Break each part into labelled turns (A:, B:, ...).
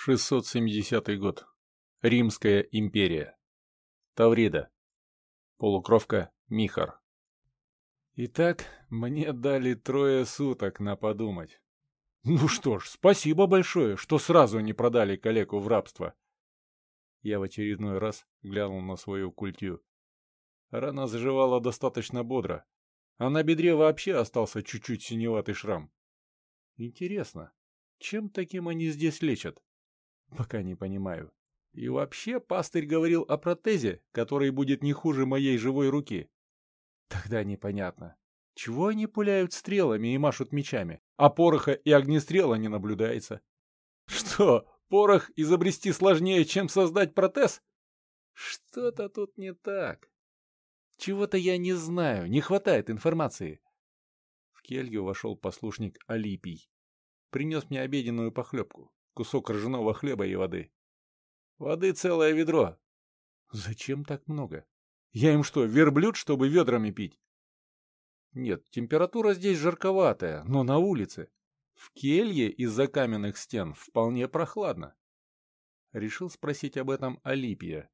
A: 670 год. Римская империя. Таврида. Полукровка Михар. Итак, мне дали трое суток на подумать. Ну что ж, спасибо большое, что сразу не продали калеку в рабство. Я в очередной раз глянул на свою культю. Рана заживала достаточно бодро, а на бедре вообще остался чуть-чуть синеватый шрам. Интересно, чем таким они здесь лечат? Пока не понимаю. И вообще пастырь говорил о протезе, который будет не хуже моей живой руки. Тогда непонятно. Чего они пуляют стрелами и машут мечами, а пороха и огнестрела не наблюдается? Что, порох изобрести сложнее, чем создать протез? Что-то тут не так. Чего-то я не знаю, не хватает информации. В келью вошел послушник Алипий. Принес мне обеденную похлебку кусок ржаного хлеба и воды. Воды целое ведро. Зачем так много? Я им что, верблюд, чтобы ведрами пить? Нет, температура здесь жарковатая, но на улице. В келье из-за каменных стен вполне прохладно. Решил спросить об этом Алипия.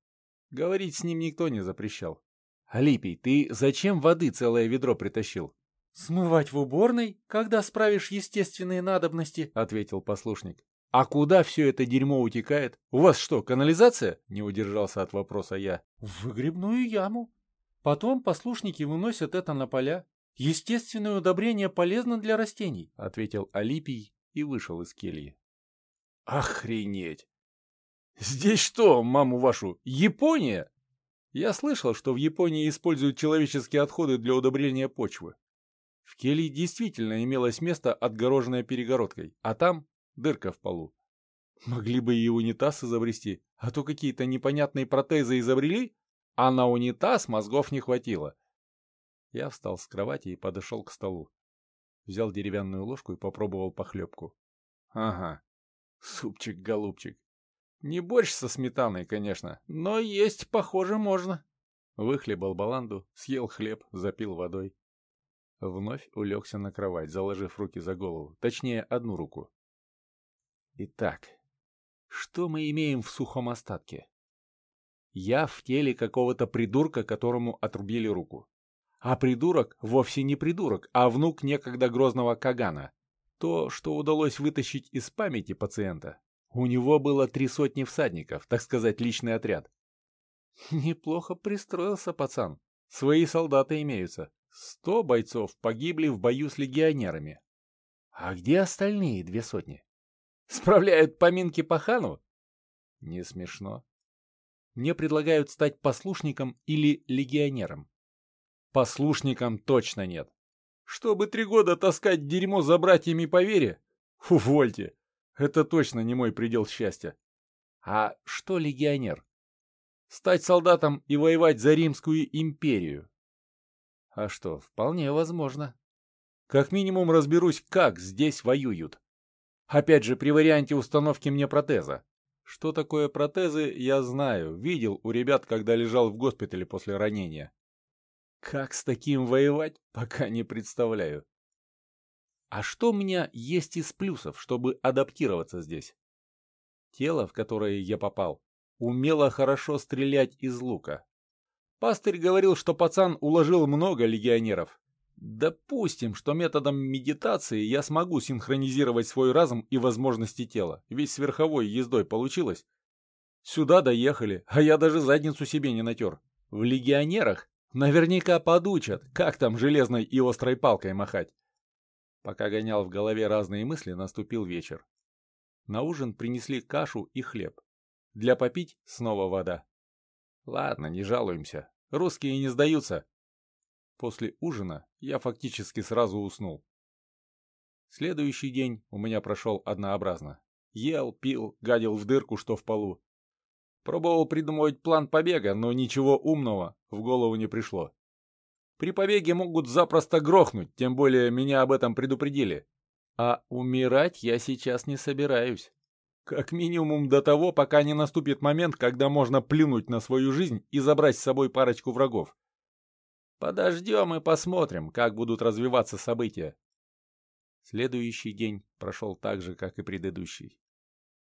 A: Говорить с ним никто не запрещал. «Алипий, ты зачем воды целое ведро притащил?»
B: «Смывать в уборной, когда справишь естественные надобности», — ответил послушник.
A: «А куда все это дерьмо утекает? У вас что, канализация?» — не удержался от вопроса я.
B: «В выгребную яму. Потом послушники выносят это на поля. Естественное удобрение полезно для растений», — ответил Алипий и вышел из кельи.
A: «Охренеть! Здесь что, маму вашу, Япония?» Я слышал, что в Японии используют человеческие отходы для удобрения почвы. В келье действительно имелось место, отгороженное перегородкой, а там Дырка в полу. Могли бы и унитаз изобрести, а то какие-то непонятные протезы изобрели, а на унитаз мозгов не хватило. Я встал с кровати и подошел к столу. Взял деревянную ложку и попробовал похлебку. Ага, супчик-голубчик. Не борщ со сметаной, конечно, но есть, похоже, можно. Выхлебал баланду, съел хлеб, запил водой. Вновь улегся на кровать, заложив руки за голову, точнее, одну руку. Итак, что мы имеем в сухом остатке? Я в теле какого-то придурка, которому отрубили руку. А придурок вовсе не придурок, а внук некогда грозного Кагана. То, что удалось вытащить из памяти пациента. У него было три сотни всадников, так сказать, личный отряд. Неплохо пристроился пацан. Свои солдаты имеются. Сто бойцов погибли в бою с легионерами. А где остальные две сотни? Справляют поминки по хану? Не смешно. Мне предлагают стать послушником или легионером. Послушником точно нет. Чтобы три года таскать дерьмо за братьями по вере? Увольте. Это точно не мой предел счастья. А что легионер? Стать солдатом и воевать за Римскую империю. А что, вполне возможно. Как минимум разберусь, как здесь воюют. Опять же, при варианте установки мне протеза. Что такое протезы, я знаю, видел у ребят, когда лежал в госпитале после ранения. Как с таким воевать, пока не представляю. А что у меня есть из плюсов, чтобы адаптироваться здесь? Тело, в которое я попал, умело хорошо стрелять из лука. Пастырь говорил, что пацан уложил много легионеров, Допустим, что методом медитации я смогу синхронизировать свой разум и возможности тела, ведь с верховой ездой получилось. Сюда доехали, а я даже задницу себе не натер. В легионерах наверняка подучат, как там железной и острой палкой махать. Пока гонял в голове разные мысли, наступил вечер. На ужин принесли кашу и хлеб. Для попить снова вода. Ладно, не жалуемся. Русские не сдаются. После ужина я фактически сразу уснул. Следующий день у меня прошел однообразно. Ел, пил, гадил в дырку, что в полу. Пробовал придумывать план побега, но ничего умного в голову не пришло. При побеге могут запросто грохнуть, тем более меня об этом предупредили. А умирать я сейчас не собираюсь. Как минимум до того, пока не наступит момент, когда можно плюнуть на свою жизнь и забрать с собой парочку врагов. Подождем и посмотрим, как будут развиваться события. Следующий день прошел так же, как и предыдущий.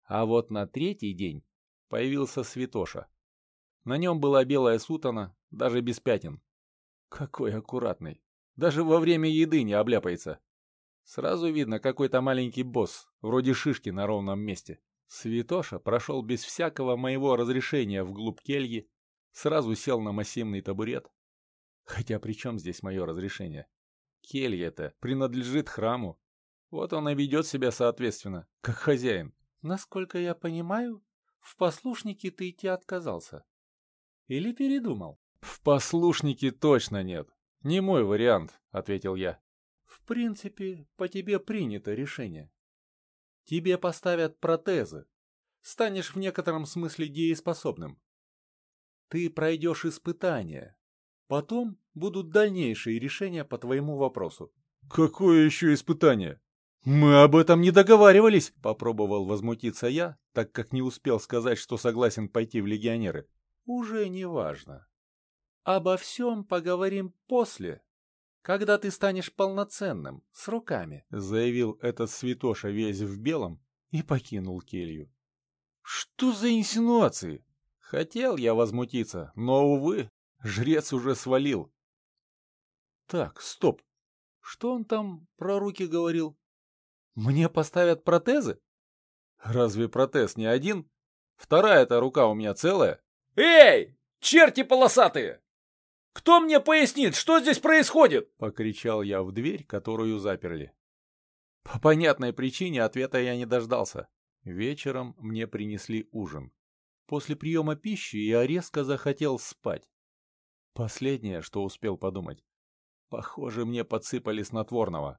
A: А вот на третий день появился Святоша. На нем была белая сутана, даже без пятен. Какой аккуратный. Даже во время еды не обляпается. Сразу видно, какой-то маленький босс, вроде шишки на ровном месте. Святоша прошел без всякого моего разрешения вглубь кельи, сразу сел на массивный табурет. Хотя при чем здесь мое разрешение? Келья-то принадлежит храму. Вот он и ведет себя соответственно, как хозяин.
B: Насколько я понимаю, в послушники ты идти отказался. Или передумал?
A: В послушники точно нет. Не мой вариант, ответил я.
B: В принципе, по тебе принято решение. Тебе поставят протезы. Станешь в некотором смысле дееспособным. Ты пройдешь испытания. Потом будут дальнейшие решения по твоему вопросу.
A: Какое еще испытание? Мы об этом не договаривались, попробовал возмутиться я, так как не успел сказать, что согласен пойти в легионеры.
B: Уже не важно. Обо всем поговорим после, когда ты станешь полноценным, с руками, —
A: заявил этот святоша весь в белом и покинул келью. Что за инсинуации? Хотел я возмутиться, но, увы, жрец уже свалил. Так, стоп. Что он там про руки говорил? Мне поставят протезы? Разве протез не один? Вторая-то рука у меня целая.
C: Эй, черти полосатые! «Кто мне пояснит, что здесь происходит?»
A: — покричал я в дверь, которую заперли. По понятной причине ответа я не дождался. Вечером мне принесли ужин. После приема пищи я резко захотел спать. Последнее, что успел подумать. Похоже, мне подсыпали снотворного.